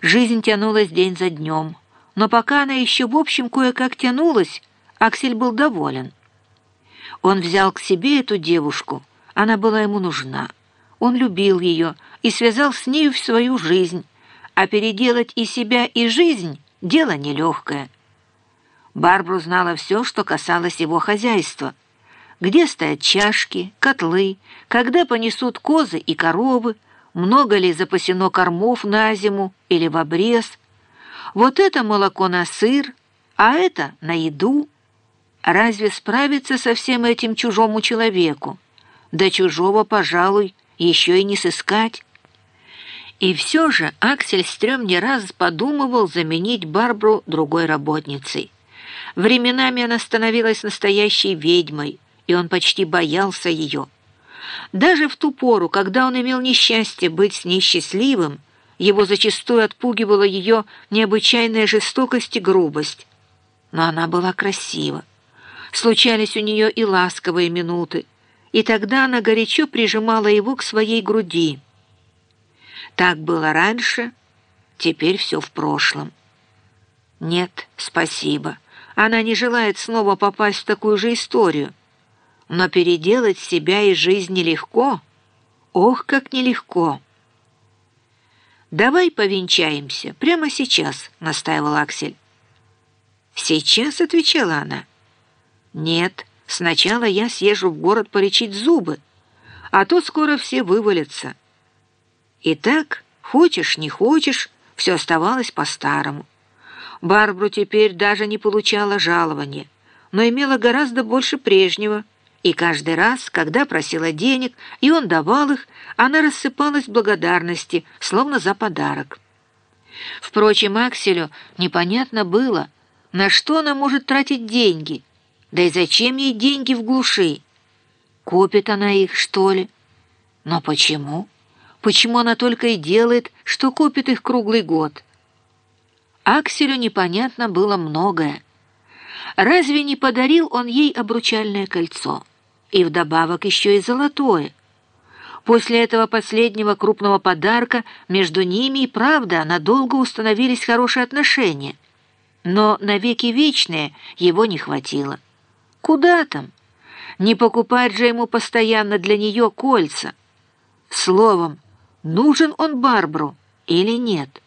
Жизнь тянулась день за днем, но пока она еще в общем кое-как тянулась, Аксель был доволен. Он взял к себе эту девушку, она была ему нужна. Он любил ее и связал с нею в свою жизнь, а переделать и себя, и жизнь — дело нелегкое. Барбару знала все, что касалось его хозяйства. Где стоят чашки, котлы, когда понесут козы и коровы, много ли запасено кормов на зиму или в обрез. Вот это молоко на сыр, а это на еду. Разве справиться со всем этим чужому человеку? Да чужого, пожалуй, еще и не сыскать. И все же Аксель Стрём не раз подумывал заменить Барбру другой работницей. Временами она становилась настоящей ведьмой, и он почти боялся ее. Даже в ту пору, когда он имел несчастье быть с ней счастливым, его зачастую отпугивала ее необычайная жестокость и грубость. Но она была красива. Случались у нее и ласковые минуты, и тогда она горячо прижимала его к своей груди. Так было раньше, теперь все в прошлом. Нет, спасибо. Она не желает снова попасть в такую же историю. Но переделать себя и жизнь нелегко. Ох, как нелегко! «Давай повенчаемся прямо сейчас», — настаивал Аксель. «Сейчас?» — отвечала она. «Нет, сначала я съезжу в город полечить зубы, а то скоро все вывалятся». И так, хочешь, не хочешь, все оставалось по-старому. Барбру теперь даже не получала жалования, но имела гораздо больше прежнего — и каждый раз, когда просила денег, и он давал их, она рассыпалась в благодарности, словно за подарок. Впрочем, Акселю непонятно было, на что она может тратить деньги, да и зачем ей деньги в глуши. Копит она их, что ли? Но почему? Почему она только и делает, что копит их круглый год? Акселю непонятно было многое. Разве не подарил он ей обручальное кольцо? И вдобавок еще и золотое. После этого последнего крупного подарка между ними и правда надолго установились хорошие отношения. Но навеки вечные его не хватило. Куда там? Не покупать же ему постоянно для нее кольца. Словом, нужен он Барбру или нет?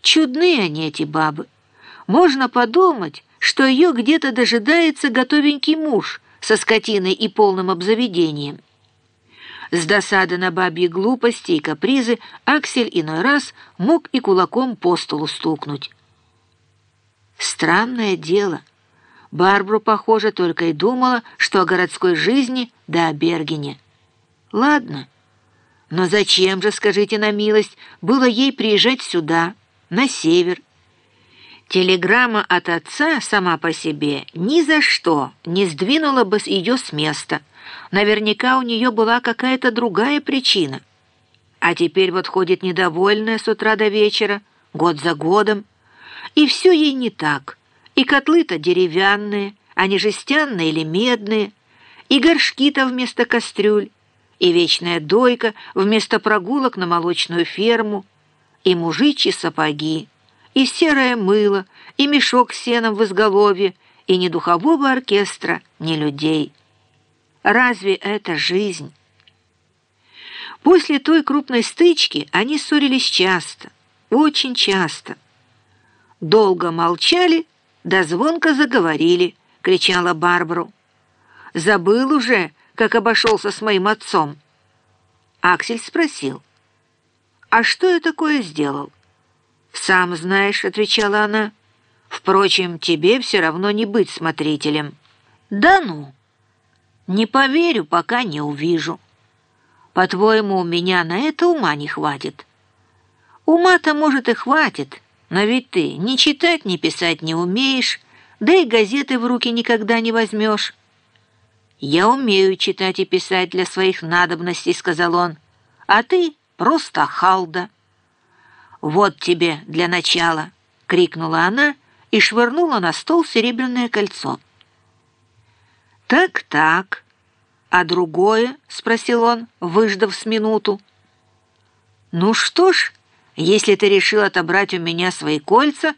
Чудные они, эти бабы. Можно подумать, что ее где-то дожидается готовенький муж со скотиной и полным обзаведением. С досады на бабьи глупости и капризы Аксель иной раз мог и кулаком по столу стукнуть. Странное дело. Барбару, похоже, только и думала, что о городской жизни да о Бергене. Ладно, но зачем же, скажите на милость, было ей приезжать сюда, на север, Телеграмма от отца сама по себе ни за что не сдвинула бы ее с места. Наверняка у нее была какая-то другая причина. А теперь вот ходит недовольная с утра до вечера, год за годом. И все ей не так. И котлы-то деревянные, а не жестяные или медные, и горшки-то вместо кастрюль, и вечная дойка вместо прогулок на молочную ферму, и мужичьи сапоги и серое мыло, и мешок с сеном в изголовье, и ни духового оркестра, ни людей. Разве это жизнь? После той крупной стычки они ссорились часто, очень часто. Долго молчали, да звонко заговорили, кричала Барбару. Забыл уже, как обошелся с моим отцом. Аксель спросил, а что я такое сделал? «Сам знаешь», — отвечала она. «Впрочем, тебе все равно не быть смотрителем». «Да ну! Не поверю, пока не увижу. По-твоему, у меня на это ума не хватит?» «Ума-то, может, и хватит, но ведь ты ни читать, ни писать не умеешь, да и газеты в руки никогда не возьмешь». «Я умею читать и писать для своих надобностей», — сказал он, «а ты просто халда». «Вот тебе для начала!» — крикнула она и швырнула на стол серебряное кольцо. «Так-так, а другое?» — спросил он, выждав с минуту. «Ну что ж, Если ты решил отобрать у меня свои кольца,